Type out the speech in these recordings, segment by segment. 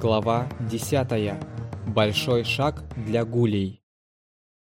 Глава 10. Большой шаг для гулей.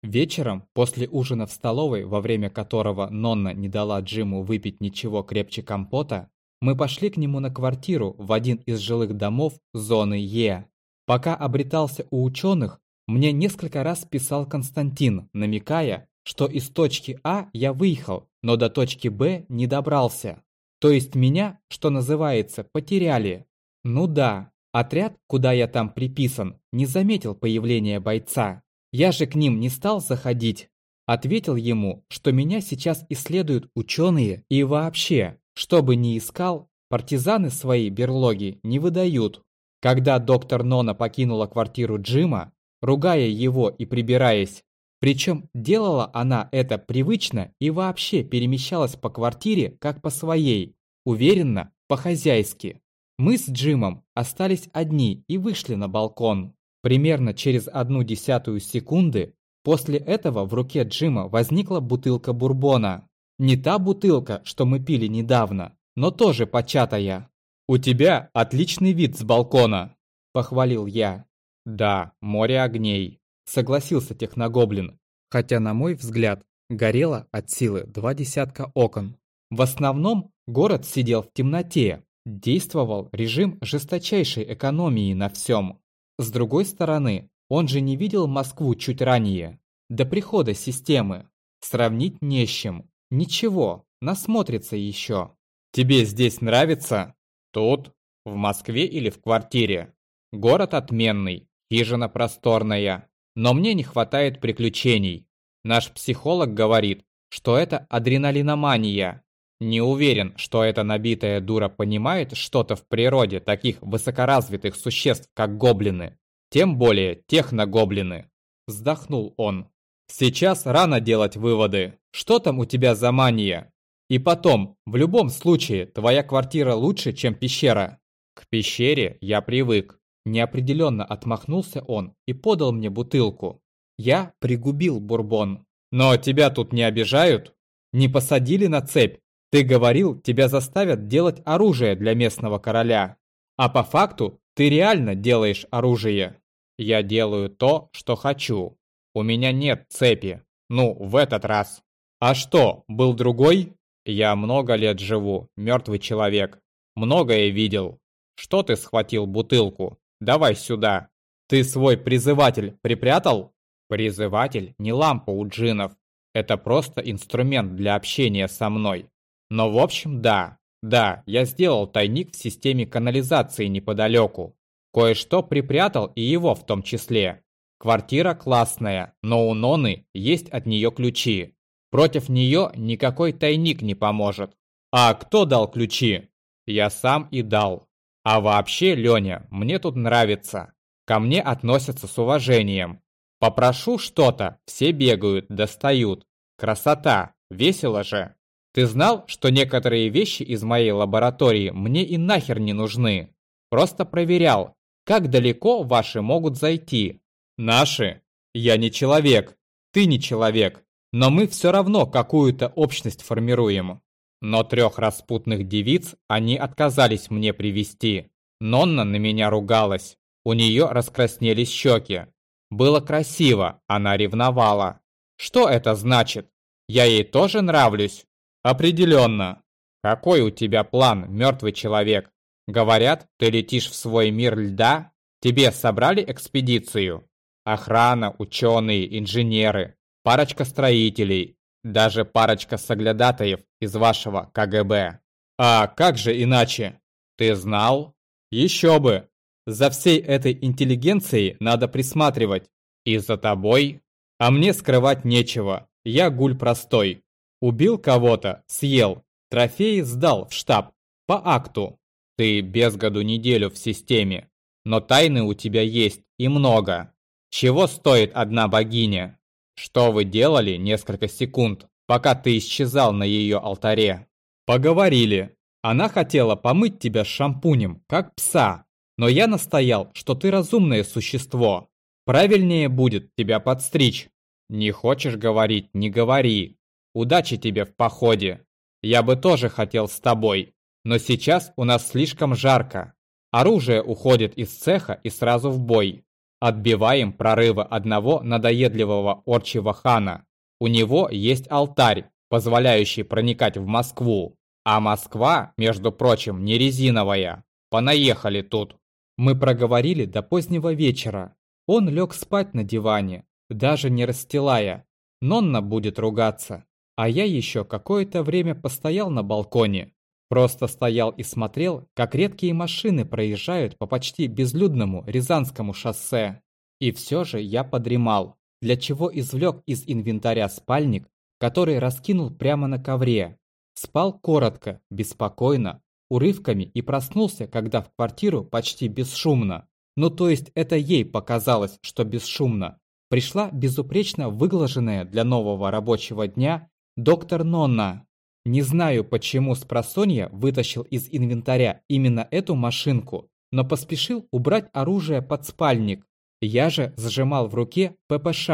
Вечером, после ужина в столовой, во время которого Нонна не дала Джиму выпить ничего крепче компота, мы пошли к нему на квартиру в один из жилых домов зоны Е. Пока обретался у ученых, мне несколько раз писал Константин, намекая, что из точки А я выехал, но до точки Б не добрался. То есть меня, что называется, потеряли. Ну да, Отряд, куда я там приписан, не заметил появления бойца. Я же к ним не стал заходить. Ответил ему, что меня сейчас исследуют ученые и вообще, что бы ни искал, партизаны свои берлоги не выдают. Когда доктор Нона покинула квартиру Джима, ругая его и прибираясь, причем делала она это привычно и вообще перемещалась по квартире как по своей, уверенно, по-хозяйски. Мы с Джимом остались одни и вышли на балкон. Примерно через одну десятую секунды после этого в руке Джима возникла бутылка бурбона. Не та бутылка, что мы пили недавно, но тоже початая. «У тебя отличный вид с балкона», – похвалил я. «Да, море огней», – согласился техногоблин, хотя, на мой взгляд, горело от силы два десятка окон. В основном город сидел в темноте, Действовал режим жесточайшей экономии на всем. С другой стороны, он же не видел Москву чуть ранее, до прихода системы. Сравнить не с чем. Ничего, насмотрится еще. Тебе здесь нравится? Тут? В Москве или в квартире? Город отменный, хижина просторная. Но мне не хватает приключений. Наш психолог говорит, что это адреналиномания. Не уверен, что эта набитая дура понимает что-то в природе таких высокоразвитых существ, как гоблины. Тем более техногоблины. Вздохнул он. Сейчас рано делать выводы. Что там у тебя за мания? И потом, в любом случае, твоя квартира лучше, чем пещера. К пещере я привык. Неопределенно отмахнулся он и подал мне бутылку. Я пригубил бурбон. Но тебя тут не обижают? Не посадили на цепь? Ты говорил, тебя заставят делать оружие для местного короля. А по факту ты реально делаешь оружие. Я делаю то, что хочу. У меня нет цепи. Ну, в этот раз. А что, был другой? Я много лет живу, мертвый человек. Многое видел. Что ты схватил бутылку? Давай сюда. Ты свой призыватель припрятал? Призыватель не лампа у джинов. Это просто инструмент для общения со мной. Но в общем, да. Да, я сделал тайник в системе канализации неподалеку. Кое-что припрятал и его в том числе. Квартира классная, но у Ноны есть от нее ключи. Против нее никакой тайник не поможет. А кто дал ключи? Я сам и дал. А вообще, Леня, мне тут нравится. Ко мне относятся с уважением. Попрошу что-то, все бегают, достают. Красота, весело же. Ты знал, что некоторые вещи из моей лаборатории мне и нахер не нужны? Просто проверял, как далеко ваши могут зайти. Наши? Я не человек, ты не человек, но мы все равно какую-то общность формируем. Но трех распутных девиц они отказались мне привести. Нонна на меня ругалась, у нее раскраснелись щеки. Было красиво, она ревновала. Что это значит? Я ей тоже нравлюсь? Определенно. Какой у тебя план, мертвый человек? Говорят, ты летишь в свой мир льда? Тебе собрали экспедицию? Охрана, ученые, инженеры, парочка строителей, даже парочка соглядатаев из вашего КГБ. А как же иначе? Ты знал? Еще бы! За всей этой интеллигенцией надо присматривать. И за тобой? А мне скрывать нечего. Я гуль простой. Убил кого-то, съел, трофеи сдал в штаб, по акту. Ты без году неделю в системе, но тайны у тебя есть и много. Чего стоит одна богиня? Что вы делали несколько секунд, пока ты исчезал на ее алтаре? Поговорили. Она хотела помыть тебя шампунем, как пса, но я настоял, что ты разумное существо. Правильнее будет тебя подстричь. Не хочешь говорить, не говори. Удачи тебе в походе. Я бы тоже хотел с тобой, но сейчас у нас слишком жарко. Оружие уходит из цеха и сразу в бой. Отбиваем прорывы одного надоедливого орчего хана. У него есть алтарь, позволяющий проникать в Москву. А Москва, между прочим, не резиновая. Понаехали тут. Мы проговорили до позднего вечера. Он лег спать на диване, даже не расстилая. Нонна будет ругаться. А я еще какое-то время постоял на балконе. Просто стоял и смотрел, как редкие машины проезжают по почти безлюдному Рязанскому шоссе. И все же я подремал, для чего извлек из инвентаря спальник, который раскинул прямо на ковре. Спал коротко, беспокойно, урывками и проснулся, когда в квартиру почти бесшумно. Ну то есть это ей показалось, что бесшумно. Пришла безупречно выглаженная для нового рабочего дня доктор Нонна. Не знаю, почему спросонья вытащил из инвентаря именно эту машинку, но поспешил убрать оружие под спальник. Я же сжимал в руке ППШ,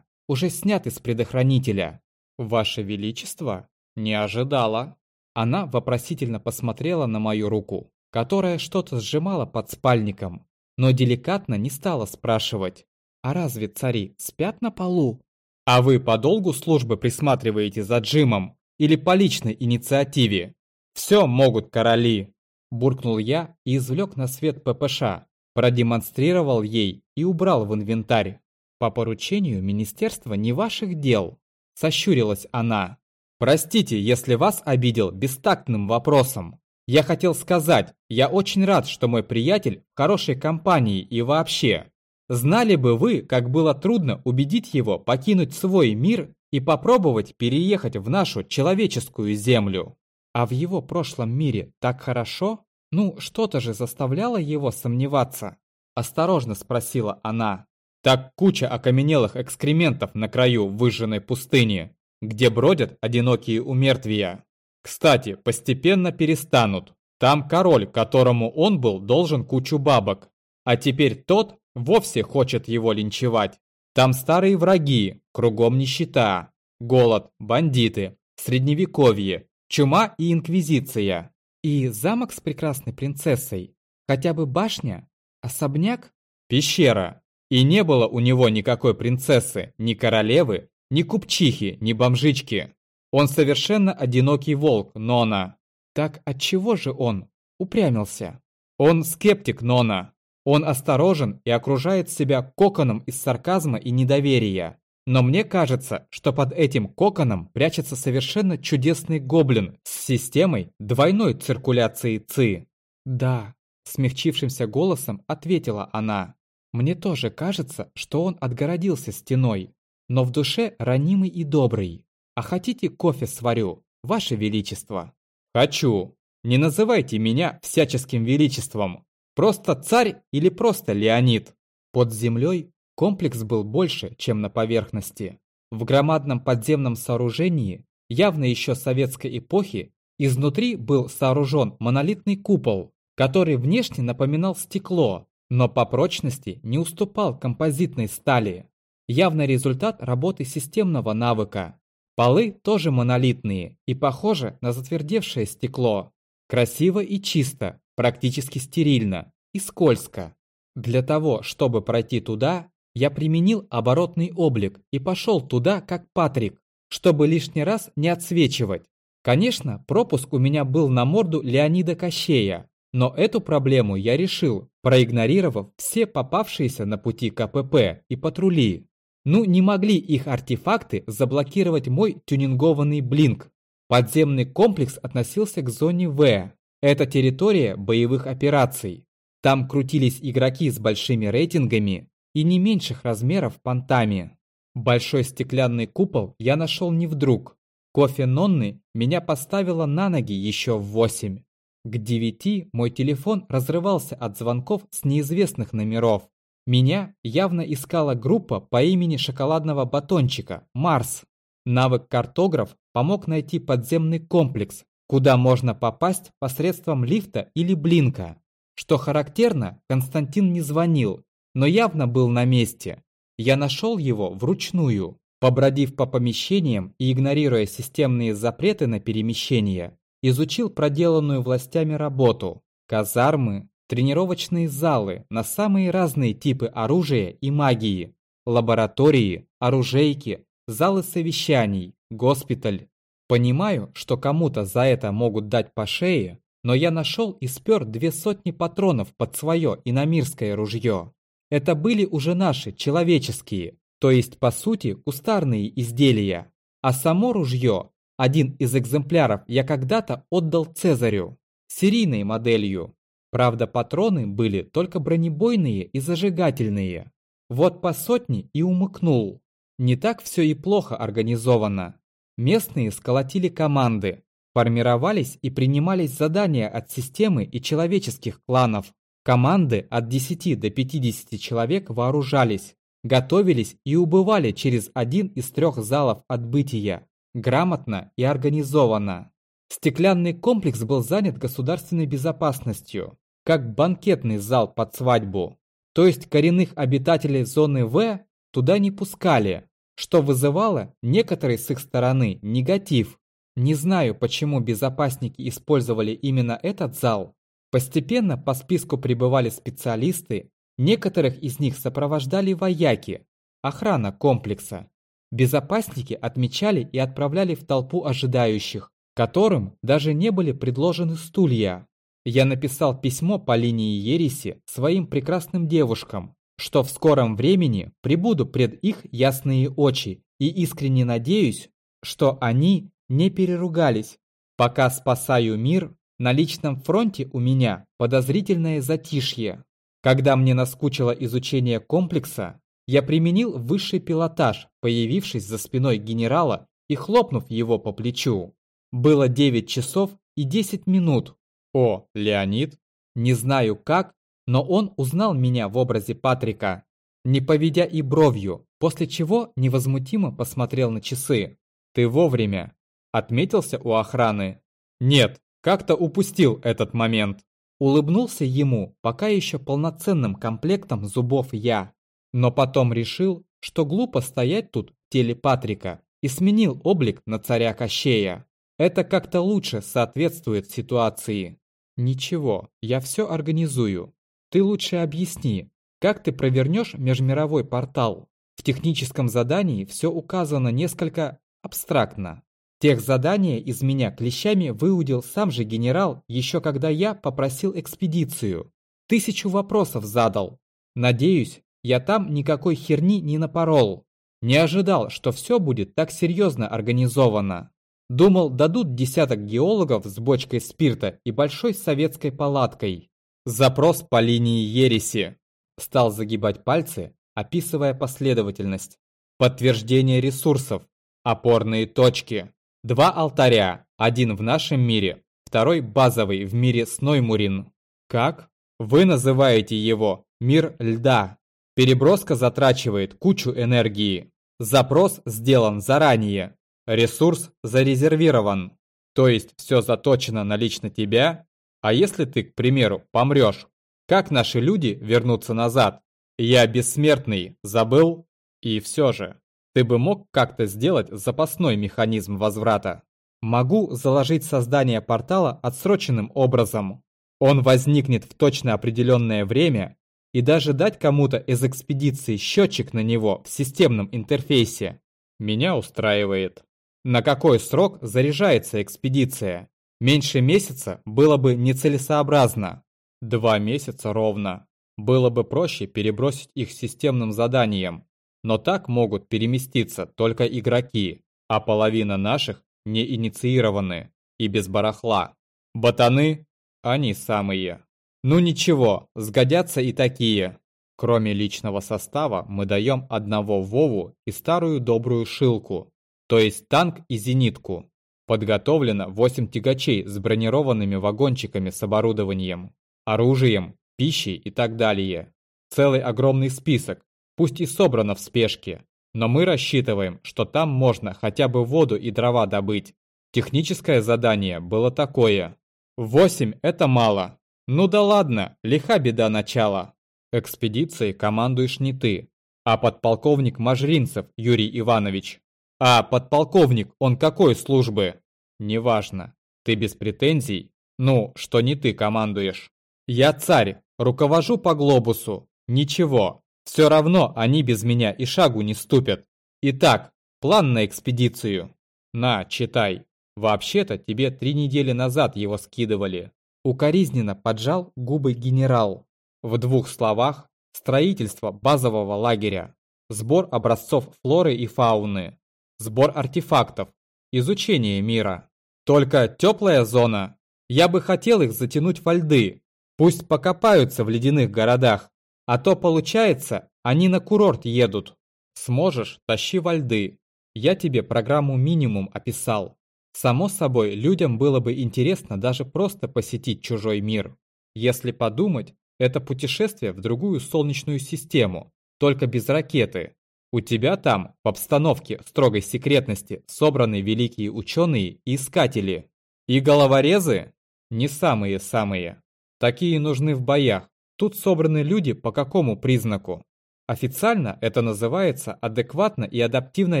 уже снят из предохранителя. «Ваше Величество?» «Не ожидала». Она вопросительно посмотрела на мою руку, которая что-то сжимала под спальником, но деликатно не стала спрашивать. «А разве цари спят на полу?» «А вы по долгу службы присматриваете за Джимом или по личной инициативе? Все могут короли!» Буркнул я и извлек на свет ППШ, продемонстрировал ей и убрал в инвентарь. «По поручению Министерства не ваших дел», – сощурилась она. Простите, если вас обидел бестактным вопросом. Я хотел сказать, я очень рад, что мой приятель в хорошей компании и вообще. Знали бы вы, как было трудно убедить его покинуть свой мир и попробовать переехать в нашу человеческую землю. А в его прошлом мире так хорошо? Ну, что-то же заставляло его сомневаться. Осторожно спросила она. Так куча окаменелых экскрементов на краю выжженной пустыни где бродят одинокие умертвия. Кстати, постепенно перестанут. Там король, которому он был должен кучу бабок. А теперь тот вовсе хочет его линчевать. Там старые враги, кругом нищета, голод, бандиты, средневековье, чума и инквизиция. И замок с прекрасной принцессой. Хотя бы башня, особняк, пещера. И не было у него никакой принцессы, ни королевы, ни купчихи, ни бомжички. Он совершенно одинокий волк, Нона. Так отчего же он упрямился? Он скептик, Нона. Он осторожен и окружает себя коконом из сарказма и недоверия. Но мне кажется, что под этим коконом прячется совершенно чудесный гоблин с системой двойной циркуляции ЦИ. «Да», – смягчившимся голосом ответила она. «Мне тоже кажется, что он отгородился стеной, но в душе ранимый и добрый. А хотите кофе сварю, ваше величество? Хочу. Не называйте меня всяческим величеством. Просто царь или просто Леонид. Под землей комплекс был больше, чем на поверхности. В громадном подземном сооружении, явно еще советской эпохи, изнутри был сооружен монолитный купол, который внешне напоминал стекло, но по прочности не уступал композитной стали. Явно результат работы системного навыка. Полы тоже монолитные и похожи на затвердевшее стекло. Красиво и чисто, практически стерильно и скользко. Для того, чтобы пройти туда, я применил оборотный облик и пошел туда, как Патрик, чтобы лишний раз не отсвечивать. Конечно, пропуск у меня был на морду Леонида Кощея, но эту проблему я решил, проигнорировав все попавшиеся на пути КПП и патрули. Ну, не могли их артефакты заблокировать мой тюнингованный блинк. Подземный комплекс относился к зоне В. Это территория боевых операций. Там крутились игроки с большими рейтингами и не меньших размеров понтами. Большой стеклянный купол я нашел не вдруг. Кофе Нонны меня поставило на ноги еще в восемь. К девяти мой телефон разрывался от звонков с неизвестных номеров. Меня явно искала группа по имени шоколадного батончика «Марс». Навык картограф помог найти подземный комплекс, куда можно попасть посредством лифта или блинка. Что характерно, Константин не звонил, но явно был на месте. Я нашел его вручную, побродив по помещениям и игнорируя системные запреты на перемещение, изучил проделанную властями работу. Казармы, тренировочные залы на самые разные типы оружия и магии, лаборатории, оружейки, залы совещаний, госпиталь. Понимаю, что кому-то за это могут дать по шее, но я нашел и спер две сотни патронов под свое иномирское ружье. Это были уже наши, человеческие, то есть по сути кустарные изделия. А само ружье, один из экземпляров я когда-то отдал Цезарю, серийной моделью. Правда, патроны были только бронебойные и зажигательные. Вот по сотне и умыкнул. Не так все и плохо организовано. Местные сколотили команды, формировались и принимались задания от системы и человеческих кланов. Команды от 10 до 50 человек вооружались, готовились и убывали через один из трех залов отбытия, грамотно и организованно. Стеклянный комплекс был занят государственной безопасностью, как банкетный зал под свадьбу. То есть коренных обитателей зоны В туда не пускали, что вызывало некоторый с их стороны негатив. Не знаю, почему безопасники использовали именно этот зал. Постепенно по списку прибывали специалисты, некоторых из них сопровождали вояки, охрана комплекса. Безопасники отмечали и отправляли в толпу ожидающих, которым даже не были предложены стулья. Я написал письмо по линии ереси своим прекрасным девушкам, что в скором времени прибуду пред их ясные очи и искренне надеюсь, что они не переругались. Пока спасаю мир, на личном фронте у меня подозрительное затишье. Когда мне наскучило изучение комплекса, я применил высший пилотаж, появившись за спиной генерала и хлопнув его по плечу. Было 9 часов и 10 минут. О, Леонид! Не знаю как, но он узнал меня в образе Патрика, не поведя и бровью, после чего невозмутимо посмотрел на часы. «Ты вовремя!» Отметился у охраны. «Нет, как-то упустил этот момент!» Улыбнулся ему пока еще полноценным комплектом зубов я. Но потом решил, что глупо стоять тут в теле Патрика и сменил облик на царя Кощея. Это как-то лучше соответствует ситуации. Ничего, я все организую. Ты лучше объясни, как ты провернешь межмировой портал? В техническом задании все указано несколько абстрактно. Тех задания из меня клещами выудил сам же генерал, еще когда я попросил экспедицию. Тысячу вопросов задал. Надеюсь, я там никакой херни не напорол. Не ожидал, что все будет так серьезно организовано. Думал, дадут десяток геологов с бочкой спирта и большой советской палаткой. Запрос по линии ереси. Стал загибать пальцы, описывая последовательность. Подтверждение ресурсов. Опорные точки. Два алтаря. Один в нашем мире, второй базовый в мире Сноймурин. Как? Вы называете его «мир льда». Переброска затрачивает кучу энергии. Запрос сделан заранее. Ресурс зарезервирован. То есть все заточено на лично тебя а если ты, к примеру, помрешь, как наши люди вернутся назад? Я бессмертный, забыл? И все же, ты бы мог как-то сделать запасной механизм возврата. Могу заложить создание портала отсроченным образом. Он возникнет в точно определенное время и даже дать кому-то из экспедиции счетчик на него в системном интерфейсе. Меня устраивает. На какой срок заряжается экспедиция? Меньше месяца было бы нецелесообразно. Два месяца ровно. Было бы проще перебросить их системным заданием. Но так могут переместиться только игроки, а половина наших не инициированы и без барахла. Ботаны? Они самые. Ну ничего, сгодятся и такие. Кроме личного состава мы даем одного Вову и старую добрую Шилку, то есть танк и зенитку. Подготовлено 8 тягачей с бронированными вагончиками с оборудованием, оружием, пищей и так далее. Целый огромный список, пусть и собрано в спешке, но мы рассчитываем, что там можно хотя бы воду и дрова добыть. Техническое задание было такое. 8 – это мало. Ну да ладно, лиха беда начала. Экспедицией командуешь не ты, а подполковник Мажринцев Юрий Иванович. А подполковник, он какой службы? Неважно. Ты без претензий? Ну, что не ты командуешь. Я царь, руковожу по глобусу. Ничего, все равно они без меня и шагу не ступят. Итак, план на экспедицию. На, читай. Вообще-то тебе три недели назад его скидывали. Укоризненно поджал губы генерал. В двух словах, строительство базового лагеря, сбор образцов флоры и фауны, сбор артефактов, изучение мира. Только теплая зона. Я бы хотел их затянуть во льды. Пусть покопаются в ледяных городах. А то получается, они на курорт едут. Сможешь, тащи во льды. Я тебе программу минимум описал. Само собой, людям было бы интересно даже просто посетить чужой мир. Если подумать, это путешествие в другую солнечную систему, только без ракеты. У тебя там, в обстановке строгой секретности, собраны великие ученые и искатели. И головорезы? Не самые-самые. Такие нужны в боях. Тут собраны люди по какому признаку? Официально это называется адекватно и адаптивно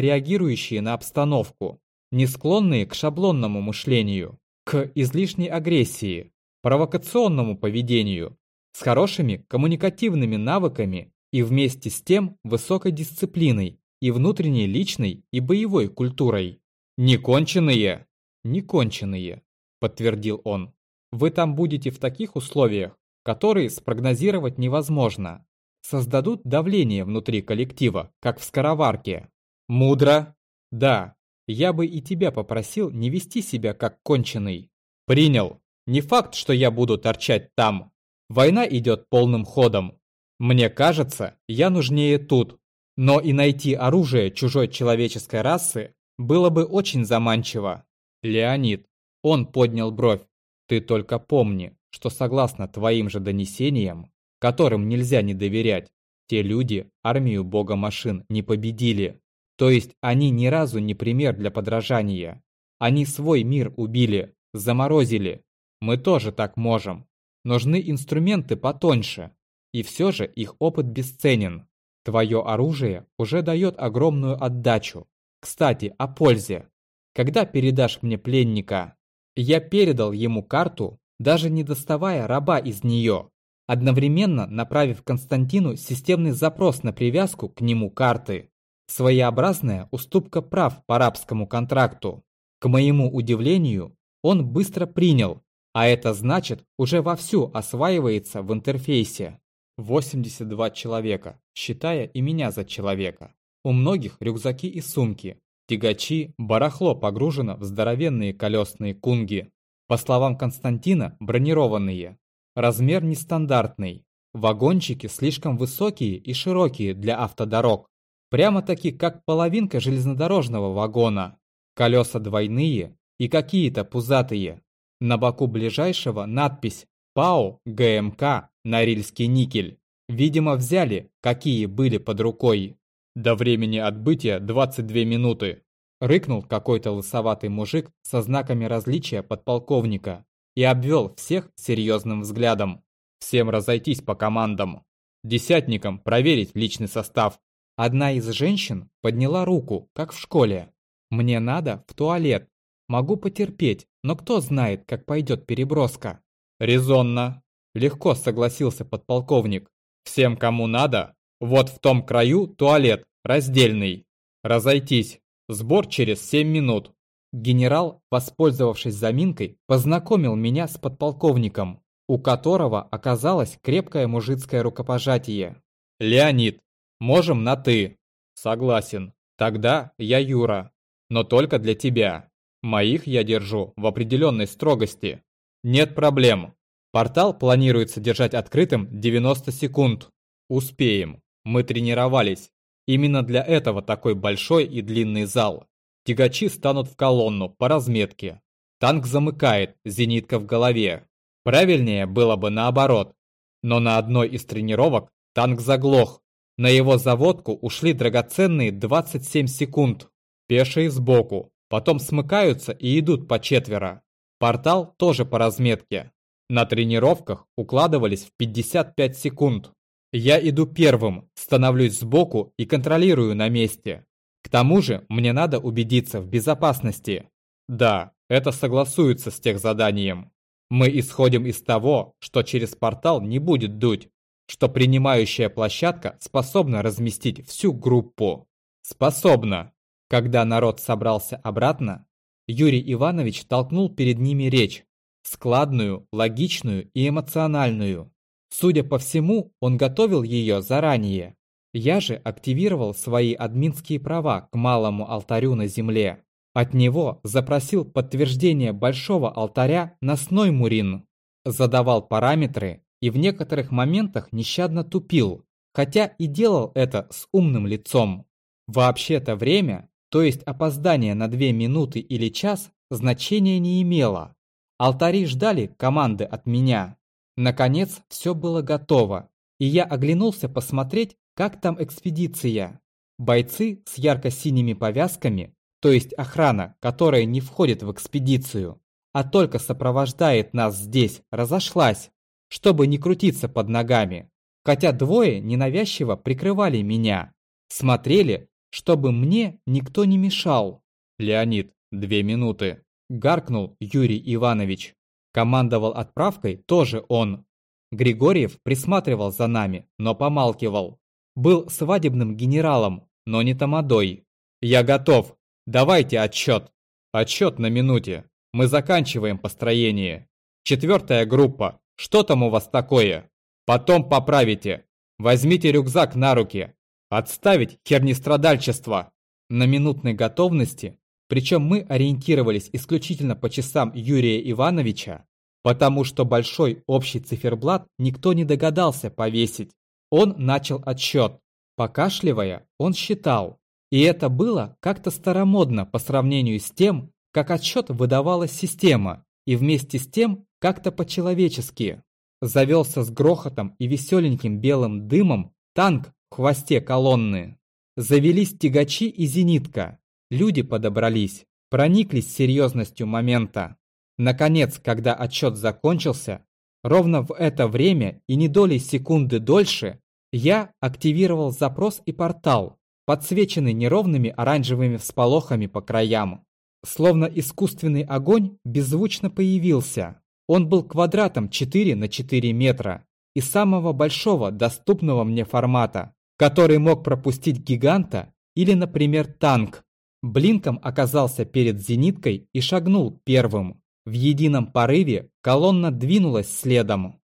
реагирующие на обстановку, не склонные к шаблонному мышлению, к излишней агрессии, провокационному поведению, с хорошими коммуникативными навыками и вместе с тем высокой дисциплиной и внутренней личной и боевой культурой. «Неконченные!» «Неконченные», – подтвердил он. «Вы там будете в таких условиях, которые спрогнозировать невозможно. Создадут давление внутри коллектива, как в скороварке. Мудро? Да, я бы и тебя попросил не вести себя как конченый. Принял. Не факт, что я буду торчать там. Война идет полным ходом. Мне кажется, я нужнее тут. Но и найти оружие чужой человеческой расы было бы очень заманчиво. Леонид. Он поднял бровь. Ты только помни, что согласно твоим же донесениям, которым нельзя не доверять, те люди армию бога машин не победили. То есть они ни разу не пример для подражания. Они свой мир убили, заморозили. Мы тоже так можем. Нужны инструменты потоньше. И все же их опыт бесценен. Твое оружие уже дает огромную отдачу. Кстати, о пользе. Когда передашь мне пленника? Я передал ему карту, даже не доставая раба из нее, одновременно направив Константину системный запрос на привязку к нему карты. Своеобразная уступка прав по арабскому контракту. К моему удивлению, он быстро принял, а это значит, уже вовсю осваивается в интерфейсе. 82 человека, считая и меня за человека. У многих рюкзаки и сумки, тягачи, барахло погружено в здоровенные колесные кунги. По словам Константина, бронированные. Размер нестандартный. Вагончики слишком высокие и широкие для автодорог. Прямо-таки как половинка железнодорожного вагона. Колеса двойные и какие-то пузатые. На боку ближайшего надпись «ПАО ГМК Норильский никель». Видимо, взяли, какие были под рукой. До времени отбытия 22 минуты. Рыкнул какой-то лысоватый мужик со знаками различия подполковника и обвел всех серьезным взглядом. Всем разойтись по командам. Десятникам проверить личный состав. Одна из женщин подняла руку, как в школе. «Мне надо в туалет. Могу потерпеть, но кто знает, как пойдет переброска. Резонно. Легко согласился подполковник. Всем, кому надо, вот в том краю туалет, раздельный. Разойтись. Сбор через 7 минут. Генерал, воспользовавшись заминкой, познакомил меня с подполковником, у которого оказалось крепкое мужицкое рукопожатие. «Леонид, можем на «ты». Согласен. Тогда я Юра. Но только для тебя. Моих я держу в определенной строгости. Нет проблем. Портал планируется держать открытым 90 секунд. Успеем. Мы тренировались. Именно для этого такой большой и длинный зал. Тягачи станут в колонну по разметке. Танк замыкает, зенитка в голове. Правильнее было бы наоборот. Но на одной из тренировок танк заглох. На его заводку ушли драгоценные 27 секунд. Пешие сбоку, Потом смыкаются и идут по четверо. Портал тоже по разметке. На тренировках укладывались в 55 секунд. Я иду первым, становлюсь сбоку и контролирую на месте. К тому же мне надо убедиться в безопасности. Да, это согласуется с тех заданием. Мы исходим из того, что через портал не будет дуть, что принимающая площадка способна разместить всю группу. Способна. Когда народ собрался обратно, Юрий Иванович толкнул перед ними речь, складную, логичную и эмоциональную. Судя по всему, он готовил ее заранее. Я же активировал свои админские права к малому алтарю на земле. От него запросил подтверждение большого алтаря на Сноймурин. Задавал параметры и в некоторых моментах нещадно тупил, хотя и делал это с умным лицом. Вообще-то время, то есть опоздание на 2 минуты или час, значения не имело. Алтари ждали команды от меня. Наконец, все было готово, и я оглянулся посмотреть, как там экспедиция. Бойцы с ярко-синими повязками, то есть охрана, которая не входит в экспедицию, а только сопровождает нас здесь, разошлась, чтобы не крутиться под ногами. Хотя двое ненавязчиво прикрывали меня. Смотрели, чтобы мне никто не мешал. «Леонид, две минуты», – гаркнул Юрий Иванович. Командовал отправкой тоже он. Григорьев присматривал за нами, но помалкивал. Был свадебным генералом, но не тамадой. «Я готов. Давайте отчет». «Отчет на минуте. Мы заканчиваем построение. Четвертая группа. Что там у вас такое? Потом поправите. Возьмите рюкзак на руки. Отставить хернестрадальчество». На минутной готовности причем мы ориентировались исключительно по часам Юрия Ивановича, потому что большой общий циферблат никто не догадался повесить. Он начал отсчет. Покашливая, он считал. И это было как-то старомодно по сравнению с тем, как отсчет выдавалась система, и вместе с тем как-то по-человечески. Завелся с грохотом и веселеньким белым дымом танк хвосте колонны. Завелись тягачи и зенитка. Люди подобрались, прониклись серьезностью момента. Наконец, когда отчет закончился, ровно в это время и не долей секунды дольше, я активировал запрос и портал, подсвеченный неровными оранжевыми всполохами по краям. Словно искусственный огонь беззвучно появился. Он был квадратом 4 на 4 метра и самого большого доступного мне формата, который мог пропустить гиганта или, например, танк. Блинком оказался перед зениткой и шагнул первым. В едином порыве колонна двинулась следом.